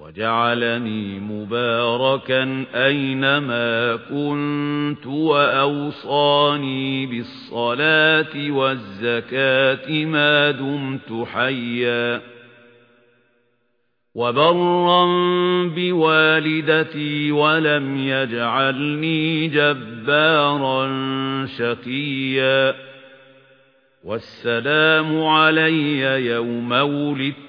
وجعلني مباركا أينما كنت وأوصاني بالصلاة والزكاة ما دمت حيا وبرا بوالدتي ولم يجعلني جبارا شقيا والسلام علي يوم ولدت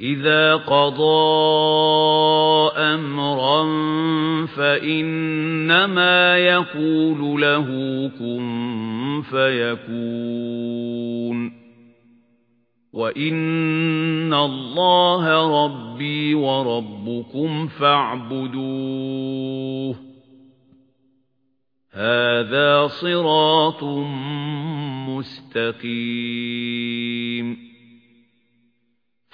إذا قضى أمرا فإنما يقول له كن فيكون. وإن الله ربي وربكم فاعبدوه. هذا صراط مستقيم.